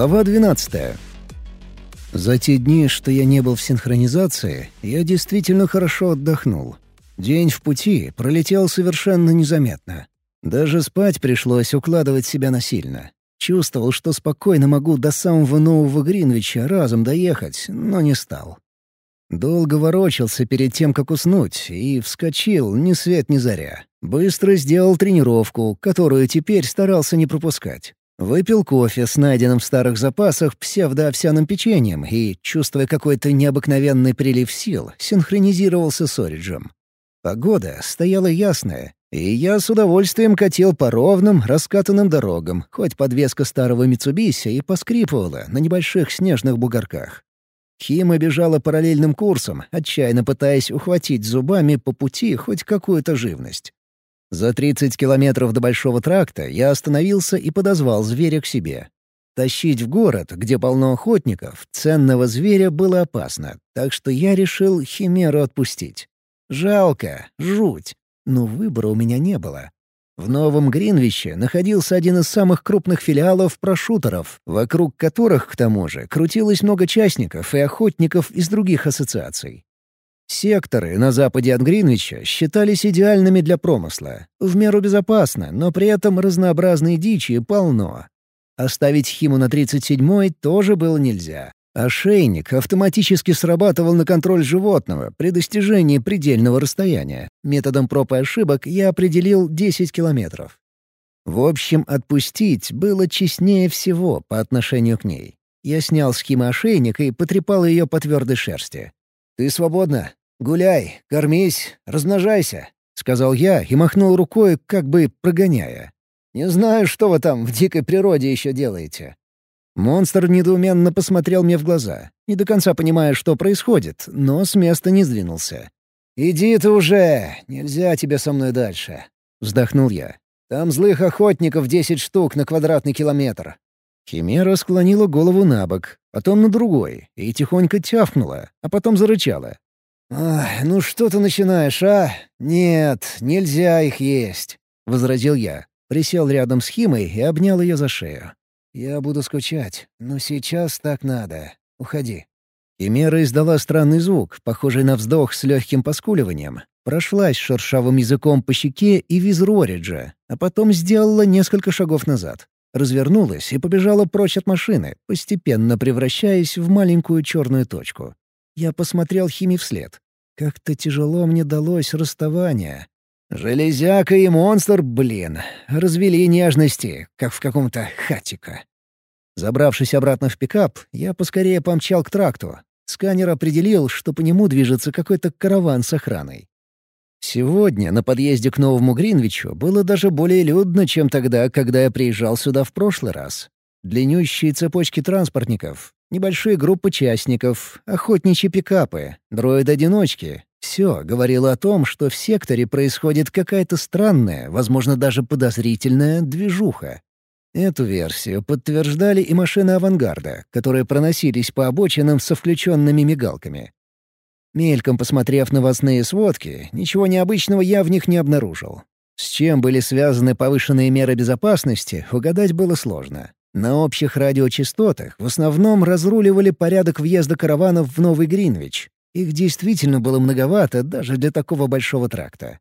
Глава 12. За те дни, что я не был в синхронизации, я действительно хорошо отдохнул. День в пути пролетел совершенно незаметно. Даже спать пришлось укладывать себя насильно. Чувствовал, что спокойно могу до самого нового Гринвича разом доехать, но не стал. Долго ворочался перед тем, как уснуть, и вскочил ни свет ни заря. Быстро сделал тренировку, которую теперь старался не пропускать. Выпил кофе с найденным в старых запасах псевдоовсяным печеньем и, чувствуя какой-то необыкновенный прилив сил, синхронизировался с Ориджем. Погода стояла ясная, и я с удовольствием катил по ровным, раскатанным дорогам, хоть подвеска старого Митсубиси и поскрипывала на небольших снежных бугорках. Хима бежала параллельным курсом, отчаянно пытаясь ухватить зубами по пути хоть какую-то живность. За 30 километров до Большого тракта я остановился и подозвал зверя к себе. Тащить в город, где полно охотников, ценного зверя было опасно, так что я решил химеру отпустить. Жалко, жуть, но выбора у меня не было. В Новом Гринвиче находился один из самых крупных филиалов прошутеров, вокруг которых, к тому же, крутилось много частников и охотников из других ассоциаций. Секторы на западе от Гринвича считались идеальными для промысла. В меру безопасно, но при этом разнообразной дичи полно. Оставить Химу на 37-й тоже было нельзя. Ошейник автоматически срабатывал на контроль животного при достижении предельного расстояния. Методом проб и ошибок я определил 10 километров. В общем, отпустить было честнее всего по отношению к ней. Я снял с Химы ошейник и потрепал ее по твердой шерсти. «Ты свободна. «Гуляй, кормись, размножайся», — сказал я и махнул рукой, как бы прогоняя. «Не знаю, что вы там в дикой природе еще делаете». Монстр недоуменно посмотрел мне в глаза, не до конца понимая, что происходит, но с места не сдвинулся. «Иди ты уже! Нельзя тебе со мной дальше!» — вздохнул я. «Там злых охотников десять штук на квадратный километр». Химера склонила голову на бок, потом на другой, и тихонько тявкнула, а потом зарычала. «Ах, ну что ты начинаешь, а? Нет, нельзя их есть», — возразил я. Присел рядом с Химой и обнял ее за шею. «Я буду скучать, но сейчас так надо. Уходи». Химера издала странный звук, похожий на вздох с легким поскуливанием. Прошлась шершавым языком по щеке и визру Ориджа, а потом сделала несколько шагов назад. Развернулась и побежала прочь от машины, постепенно превращаясь в маленькую черную точку. Я посмотрел Хими вслед. Как-то тяжело мне далось расставание. Железяка и монстр, блин, развели нежности, как в каком-то хатика. Забравшись обратно в пикап, я поскорее помчал к тракту. Сканер определил, что по нему движется какой-то караван с охраной. Сегодня на подъезде к Новому Гринвичу было даже более людно, чем тогда, когда я приезжал сюда в прошлый раз. Длиннющие цепочки транспортников, небольшие группы частников, охотничьи пикапы, дроид-одиночки. Все говорило о том, что в секторе происходит какая-то странная, возможно, даже подозрительная движуха. Эту версию подтверждали и машины авангарда, которые проносились по обочинам со включенными мигалками. Мельком посмотрев новостные сводки, ничего необычного я в них не обнаружил. С чем были связаны повышенные меры безопасности, угадать было сложно. На общих радиочастотах в основном разруливали порядок въезда караванов в Новый Гринвич. Их действительно было многовато даже для такого большого тракта.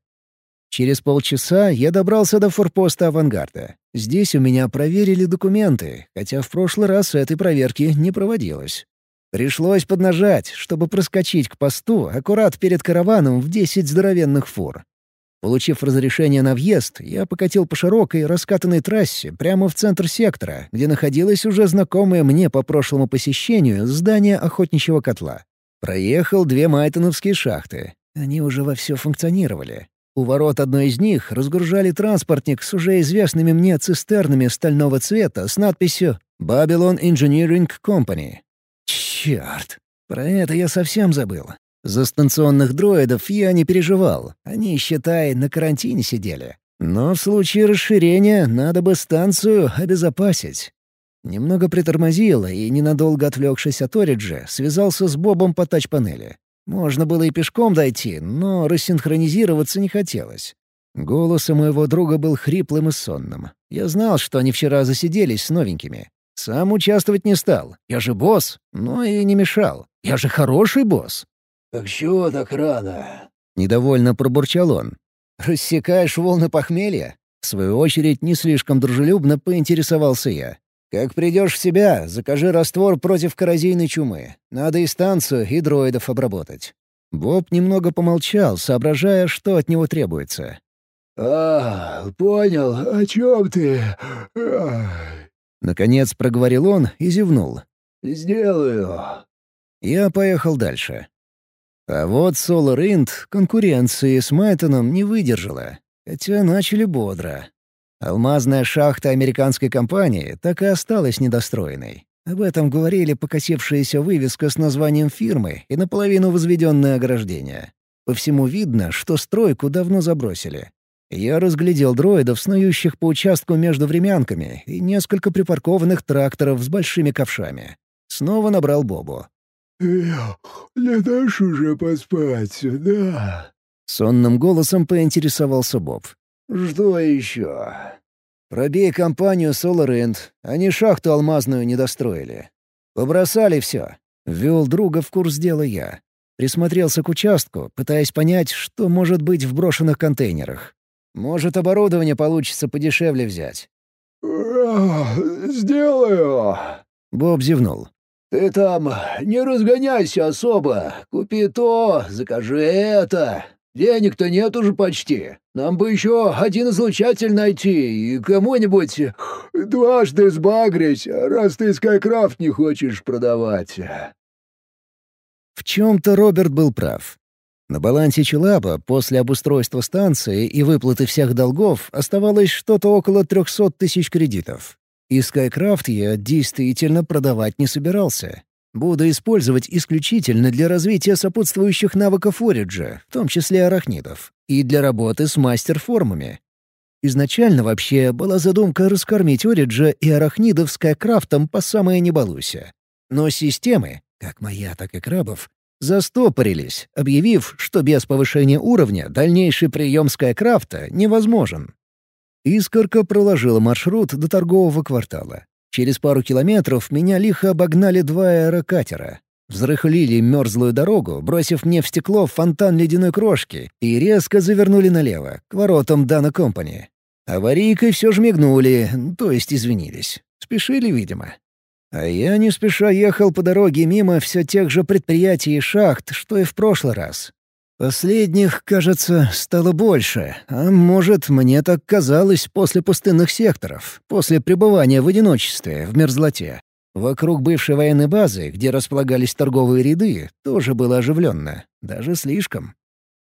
Через полчаса я добрался до форпоста «Авангарда». Здесь у меня проверили документы, хотя в прошлый раз этой проверки не проводилось. Пришлось поднажать, чтобы проскочить к посту аккурат перед караваном в 10 здоровенных фур. Получив разрешение на въезд, я покатил по широкой, раскатанной трассе прямо в центр сектора, где находилось уже знакомое мне по прошлому посещению здание охотничьего котла. Проехал две майтоновские шахты. Они уже вовсю функционировали. У ворот одной из них разгружали транспортник с уже известными мне цистернами стального цвета с надписью «Babylon Engineering Company». Черт, про это я совсем забыл. За станционных дроидов я не переживал. Они, считай, на карантине сидели. Но в случае расширения надо бы станцию обезопасить. Немного притормозил и, ненадолго отвлекшись от Ориджа, связался с Бобом по тач-панели. Можно было и пешком дойти, но рассинхронизироваться не хотелось. Голос у моего друга был хриплым и сонным. Я знал, что они вчера засиделись с новенькими. Сам участвовать не стал. Я же босс, но и не мешал. Я же хороший босс. «Так чего так рано?» — недовольно пробурчал он. «Рассекаешь волны похмелья?» В свою очередь, не слишком дружелюбно поинтересовался я. «Как придешь в себя, закажи раствор против коррозийной чумы. Надо и станцию, и дроидов обработать». Боб немного помолчал, соображая, что от него требуется. «А, понял, о чем ты?» Наконец проговорил он и зевнул. «Сделаю». Я поехал дальше. А вот Solar Int конкуренции с Майтоном не выдержала, хотя начали бодро. Алмазная шахта американской компании так и осталась недостроенной. Об этом говорили покосившаяся вывеска с названием фирмы и наполовину возведенное ограждение. По всему видно, что стройку давно забросили. Я разглядел дроидов, снующих по участку между времянками, и несколько припаркованных тракторов с большими ковшами. Снова набрал Бобу. «Не дашь уже поспать, да?» Сонным голосом поинтересовался Боб. «Что еще?» «Пробей компанию Solar End. Они шахту алмазную не достроили. Побросали все». Ввел друга в курс дела я. Присмотрелся к участку, пытаясь понять, что может быть в брошенных контейнерах. Может, оборудование получится подешевле взять. «Сделаю!» Боб зевнул. «Ты там не разгоняйся особо. Купи то, закажи это. Денег-то нет уже почти. Нам бы еще один излучатель найти и кому-нибудь дважды сбагрить, раз ты Скайкрафт не хочешь продавать». В чем-то Роберт был прав. На балансе Челаба после обустройства станции и выплаты всех долгов оставалось что-то около 300 тысяч кредитов. И Скайкрафт я действительно продавать не собирался. Буду использовать исключительно для развития сопутствующих навыков Ориджа, в том числе арахнидов, и для работы с мастер-формами. Изначально вообще была задумка раскормить Ориджа и арахнидов Скайкрафтом по самое не балуйся. Но системы, как моя, так и крабов, застопорились, объявив, что без повышения уровня дальнейший прием Скайкрафта невозможен. Искорка проложила маршрут до торгового квартала. Через пару километров меня лихо обогнали два аэрокатера. Взрыхлили мерзлую дорогу, бросив мне в стекло фонтан ледяной крошки, и резко завернули налево, к воротам Дана Компани. Аварийкой все же мигнули, то есть извинились. Спешили, видимо. А я не спеша ехал по дороге мимо все тех же предприятий и шахт, что и в прошлый раз. Последних, кажется, стало больше, а может, мне так казалось после пустынных секторов, после пребывания в одиночестве, в мерзлоте. Вокруг бывшей военной базы, где располагались торговые ряды, тоже было оживленно, даже слишком.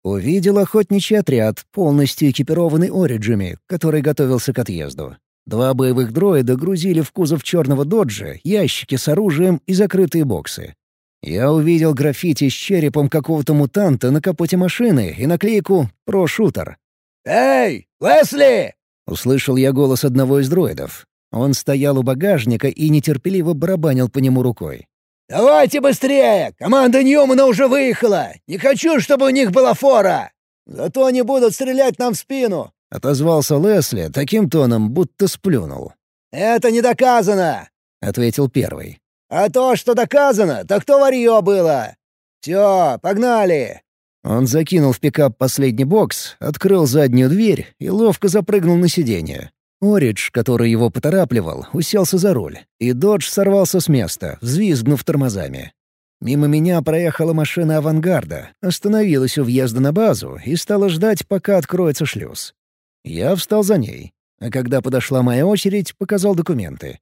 Увидел охотничий отряд, полностью экипированный ориджами, который готовился к отъезду. Два боевых дроида грузили в кузов черного доджа ящики с оружием и закрытые боксы. Я увидел граффити с черепом какого-то мутанта на капоте машины и наклейку «Про-шутер». «Эй, Лесли!» — услышал я голос одного из дроидов. Он стоял у багажника и нетерпеливо барабанил по нему рукой. «Давайте быстрее! Команда Ньюмана уже выехала! Не хочу, чтобы у них была фора! Зато они будут стрелять нам в спину!» — отозвался Лесли таким тоном, будто сплюнул. «Это не доказано!» — ответил первый. А то, что доказано, так то варье было. Все, погнали!» Он закинул в пикап последний бокс, открыл заднюю дверь и ловко запрыгнул на сиденье. Оридж, который его поторапливал, уселся за руль, и Додж сорвался с места, взвизгнув тормозами. Мимо меня проехала машина авангарда, остановилась у въезда на базу и стала ждать, пока откроется шлюз. Я встал за ней, а когда подошла моя очередь, показал документы.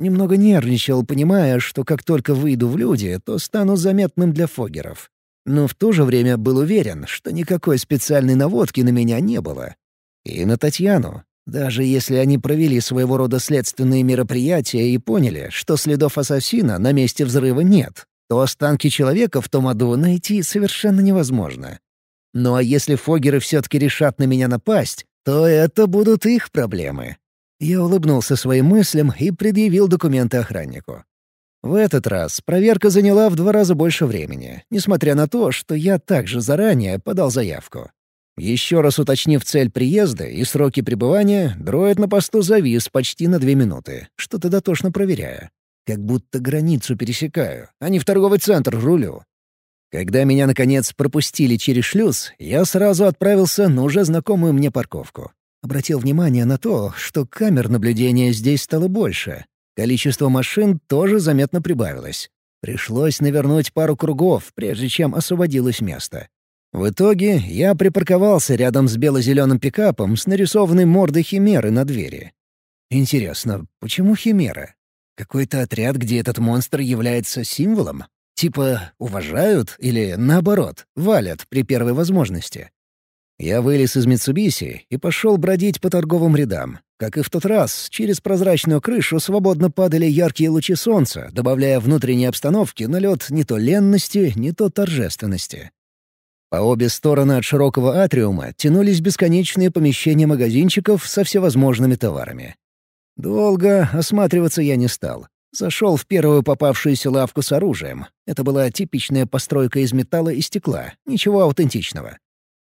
Немного нервничал, понимая, что как только выйду в люди, то стану заметным для фогеров. Но в то же время был уверен, что никакой специальной наводки на меня не было. И на Татьяну. Даже если они провели своего рода следственные мероприятия и поняли, что следов ассасина на месте взрыва нет, то останки человека в том аду найти совершенно невозможно. Ну а если фогеры все-таки решат на меня напасть, то это будут их проблемы. Я улыбнулся своим мыслям и предъявил документы охраннику. В этот раз проверка заняла в два раза больше времени, несмотря на то, что я также заранее подал заявку. Еще раз уточнив цель приезда и сроки пребывания, дроид на посту завис почти на две минуты, что-то дотошно проверяя. Как будто границу пересекаю, а не в торговый центр рулю. Когда меня, наконец, пропустили через шлюз, я сразу отправился на уже знакомую мне парковку. Обратил внимание на то, что камер наблюдения здесь стало больше. Количество машин тоже заметно прибавилось. Пришлось навернуть пару кругов, прежде чем освободилось место. В итоге я припарковался рядом с бело-зеленым пикапом с нарисованной мордой химеры на двери. Интересно, почему химера? Какой-то отряд, где этот монстр является символом? Типа уважают или, наоборот, валят при первой возможности? Я вылез из Митсубиси и пошел бродить по торговым рядам. Как и в тот раз, через прозрачную крышу свободно падали яркие лучи солнца, добавляя внутренней обстановке налет не то ленности, не то торжественности. По обе стороны от широкого атриума тянулись бесконечные помещения магазинчиков со всевозможными товарами. Долго осматриваться я не стал. Зашел в первую попавшуюся лавку с оружием. Это была типичная постройка из металла и стекла, ничего аутентичного.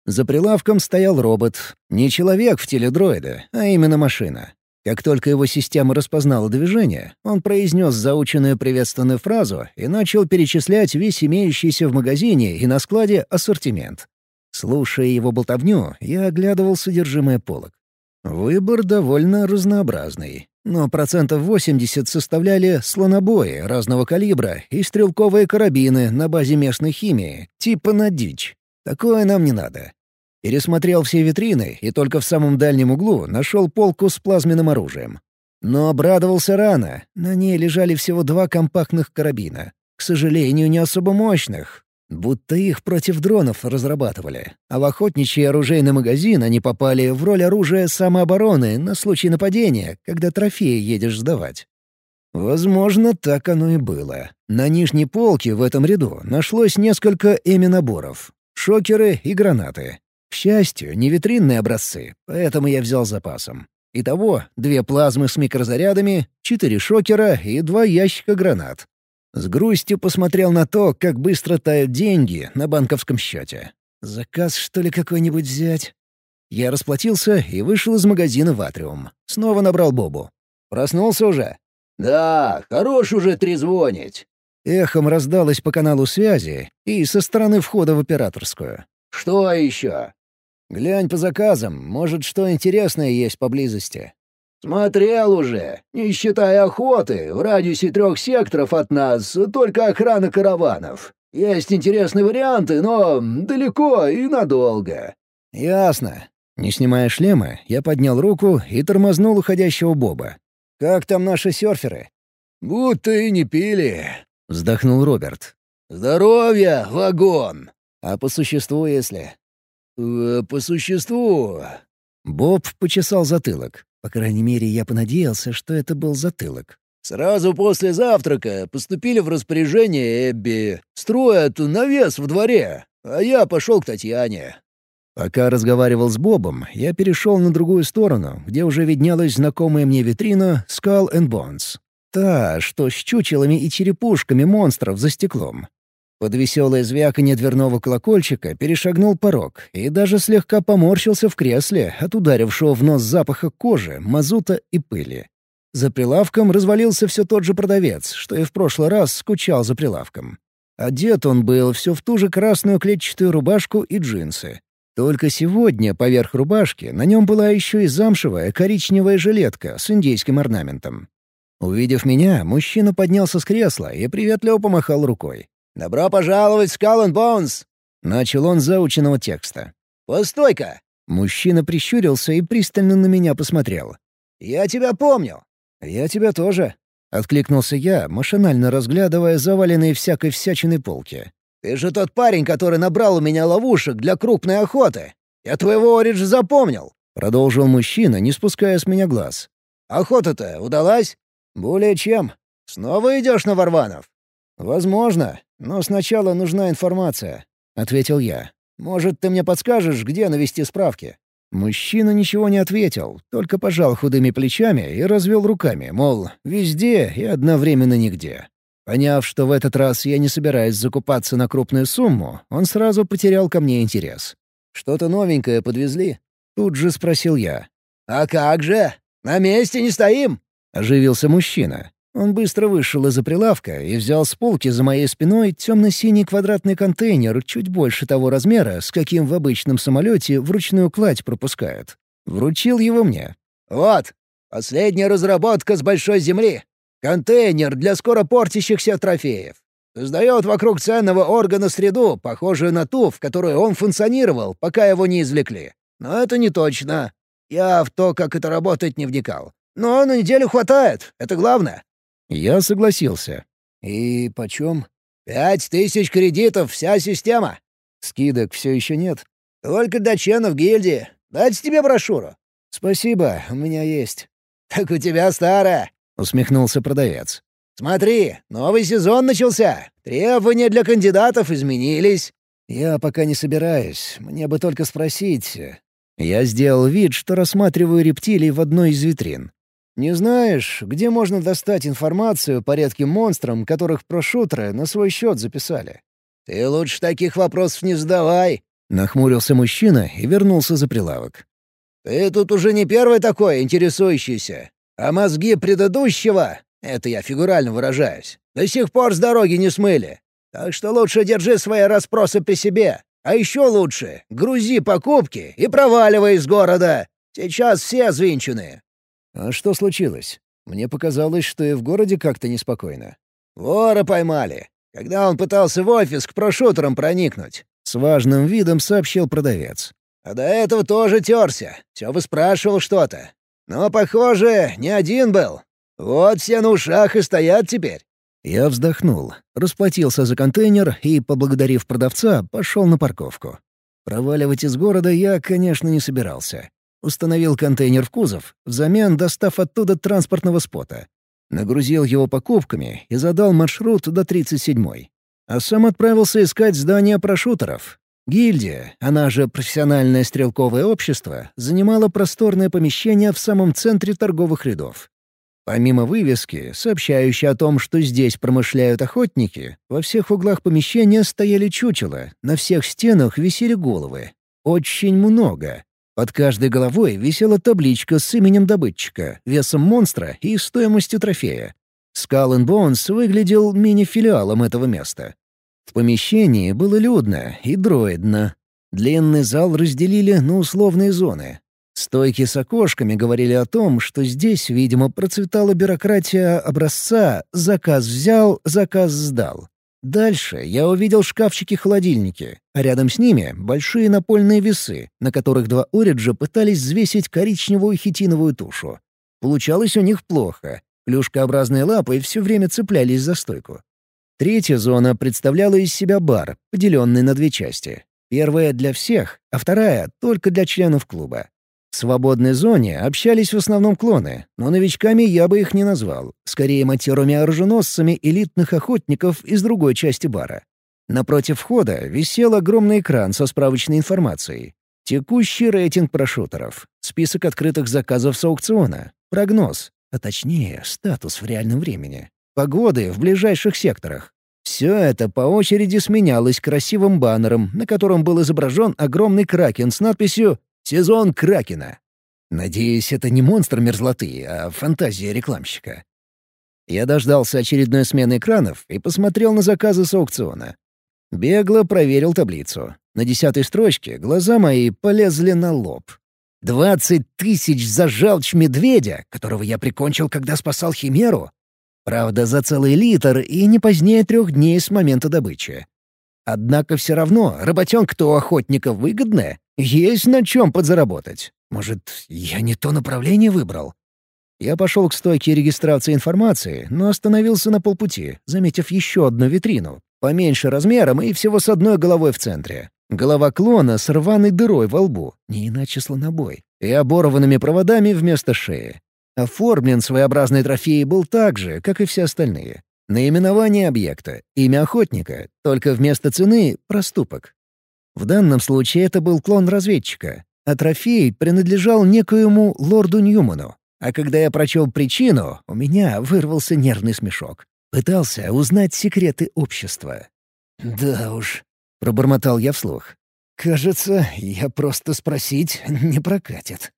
За прилавком стоял робот. Не человек в теле дроида, а именно машина. Как только его система распознала движение, он произнес заученную приветственную фразу и начал перечислять весь имеющийся в магазине и на складе ассортимент. Слушая его болтовню, я оглядывал содержимое полок. Выбор довольно разнообразный, но процентов 80 составляли слонобои разного калибра и стрелковые карабины на базе местной химии, типа на дичь. Такое нам не надо. Пересмотрел все витрины и только в самом дальнем углу нашел полку с плазменным оружием. Но обрадовался рано. На ней лежали всего два компактных карабина. К сожалению, не особо мощных. Будто их против дронов разрабатывали. А в охотничий оружейный магазин они попали в роль оружия самообороны на случай нападения, когда трофеи едешь сдавать. Возможно, так оно и было. На нижней полке в этом ряду нашлось несколько эми-наборов. Шокеры и гранаты. К счастью, не витринные образцы, поэтому я взял запасом. Итого, две плазмы с микрозарядами, четыре шокера и два ящика гранат. С грустью посмотрел на то, как быстро тают деньги на банковском счете. Заказ, что ли, какой-нибудь взять? Я расплатился и вышел из магазина в Атриум. Снова набрал Бобу. «Проснулся уже?» «Да, хорош уже трезвонить». Эхом раздалось по каналу связи и со стороны входа в операторскую. «Что еще?» «Глянь по заказам, может, что интересное есть поблизости». «Смотрел уже. Не считая охоты, в радиусе трех секторов от нас только охрана караванов. Есть интересные варианты, но далеко и надолго». «Ясно». Не снимая шлема, я поднял руку и тормознул уходящего Боба. «Как там наши серферы?» «Будто и не пили», — вздохнул Роберт. «Здоровье, вагон!» «А по существу, если?» «Э, «По существу...» Боб почесал затылок. По крайней мере, я понадеялся, что это был затылок. «Сразу после завтрака поступили в распоряжение Эбби. Строят навес в дворе, а я пошел к Татьяне». Пока разговаривал с Бобом, я перешел на другую сторону, где уже виднелась знакомая мне витрина Skull and Bones. Та, что с чучелами и черепушками монстров за стеклом. Под веселое звяканье дверного колокольчика перешагнул порог и даже слегка поморщился в кресле от ударившего в нос запаха кожи, мазута и пыли. За прилавком развалился все тот же продавец, что и в прошлый раз скучал за прилавком. Одет он был все в ту же красную клетчатую рубашку и джинсы. Только сегодня поверх рубашки на нем была еще и замшевая коричневая жилетка с индейским орнаментом. Увидев меня, мужчина поднялся с кресла и приветливо помахал рукой. «Добро пожаловать в Bones!» — начал он заученного текста. «Постой-ка!» Мужчина прищурился и пристально на меня посмотрел. «Я тебя помню!» «Я тебя тоже!» — откликнулся я, машинально разглядывая заваленные всякой всячиной полки. «Ты же тот парень, который набрал у меня ловушек для крупной охоты! Я твоего Оридж запомнил!» — продолжил мужчина, не спуская с меня глаз. «Охота-то удалась?» «Более чем. Снова идешь на Варванов?» «Возможно. Но сначала нужна информация», — ответил я. «Может, ты мне подскажешь, где навести справки?» Мужчина ничего не ответил, только пожал худыми плечами и развел руками, мол, везде и одновременно нигде. Поняв, что в этот раз я не собираюсь закупаться на крупную сумму, он сразу потерял ко мне интерес. Что-то новенькое подвезли?» Тут же спросил я. «А как же? На месте не стоим!» — оживился мужчина. Он быстро вышел из-за прилавка и взял с полки за моей спиной темно-синий квадратный контейнер чуть больше того размера, с каким в обычном самолете вручную кладь пропускают. Вручил его мне. «Вот, последняя разработка с большой земли. Контейнер для скоро портящихся трофеев. Создает вокруг ценного органа среду, похожую на ту, в которой он функционировал, пока его не извлекли. Но это не точно. Я в то, как это работает, не вникал. Но на неделю хватает, это главное. Я согласился. «И почем?» «Пять тысяч кредитов, вся система». «Скидок все еще нет?» «Только для членов гильдии. Дать тебе брошюру». «Спасибо, у меня есть». «Так у тебя старая», — усмехнулся продавец. «Смотри, новый сезон начался. Требования для кандидатов изменились». «Я пока не собираюсь. Мне бы только спросить». Я сделал вид, что рассматриваю рептилий в одной из витрин. Не знаешь, где можно достать информацию по редким монстрам, которых прошутеры на свой счет записали? Ты лучше таких вопросов не задавай. Нахмурился мужчина и вернулся за прилавок. Ты тут уже не первый такой, интересующийся. А мозги предыдущего, это я фигурально выражаюсь, до сих пор с дороги не смыли. Так что лучше держи свои расспросы при себе. А еще лучше — грузи покупки и проваливай из города. Сейчас все звинчены. «А что случилось? Мне показалось, что и в городе как-то неспокойно». «Вора поймали, когда он пытался в офис к прошутерам проникнуть», — с важным видом сообщил продавец. «А до этого тоже терся, все выспрашивал что-то. Но, похоже, не один был. Вот все на ушах и стоят теперь». Я вздохнул, расплатился за контейнер и, поблагодарив продавца, пошел на парковку. Проваливать из города я, конечно, не собирался. Установил контейнер в кузов, взамен достав оттуда транспортного спота. Нагрузил его покупками и задал маршрут до 37-й. А сам отправился искать здание прошутеров. Гильдия, она же профессиональное стрелковое общество, занимала просторное помещение в самом центре торговых рядов. Помимо вывески, сообщающей о том, что здесь промышляют охотники, во всех углах помещения стояли чучела, на всех стенах висели головы. Очень много. Под каждой головой висела табличка с именем добытчика, весом монстра и стоимостью трофея. Skull Bones выглядел мини-филиалом этого места. В помещении было людно и дроидно. Длинный зал разделили на условные зоны. Стойки с окошками говорили о том, что здесь, видимо, процветала бюрократия образца «заказ взял, заказ сдал». Дальше я увидел шкафчики-холодильники, а рядом с ними — большие напольные весы, на которых два Ориджа пытались взвесить коричневую хитиновую тушу. Получалось у них плохо. Плюшкообразные лапы все время цеплялись за стойку. Третья зона представляла из себя бар, поделенный на две части. Первая — для всех, а вторая — только для членов клуба. В свободной зоне общались в основном клоны, но новичками я бы их не назвал. Скорее матерыми-оруженосцами элитных охотников из другой части бара. Напротив входа висел огромный экран со справочной информацией. Текущий рейтинг прошутеров, список открытых заказов с аукциона, прогноз, а точнее статус в реальном времени, погоды в ближайших секторах. Все это по очереди сменялось красивым баннером, на котором был изображен огромный кракен с надписью Сезон Кракена. Надеюсь, это не монстр мерзлоты, а фантазия рекламщика. Я дождался очередной смены экранов и посмотрел на заказы с аукциона. Бегло проверил таблицу. На десятой строчке глаза мои полезли на лоб. «Двадцать тысяч за желчь медведя, которого я прикончил, когда спасал Химеру? Правда, за целый литр и не позднее трех дней с момента добычи. Однако все равно работенка-то у охотника выгодная, есть на чем подзаработать. Может, я не то направление выбрал? Я пошел к стойке регистрации информации, но остановился на полпути, заметив еще одну витрину, поменьше размером и всего с одной головой в центре. Голова клона с рваной дырой во лбу, не иначе слонобой, и оборванными проводами вместо шеи. Оформлен своеобразный трофей был так же, как и все остальные. Наименование объекта, имя охотника, только вместо цены — проступок. В данном случае это был клон разведчика, а трофей принадлежал некоему лорду Ньюману. А когда я прочел причину, у меня вырвался нервный смешок. Пытался узнать секреты общества. «Да уж», — пробормотал я вслух. кажется, я просто спросить не прокатит.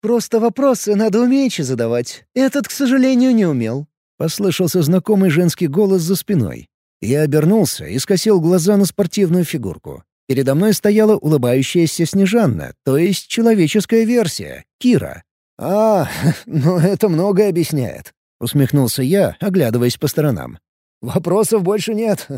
«Просто вопросы надо умеючи задавать. Этот, к сожалению, не умел». Послышался знакомый женский голос за спиной. Я обернулся и скосил глаза на спортивную фигурку. Передо мной стояла улыбающаяся Снежанна, то есть человеческая версия, Кира. «А, ну это многое объясняет», — усмехнулся я, оглядываясь по сторонам. «Вопросов больше нет.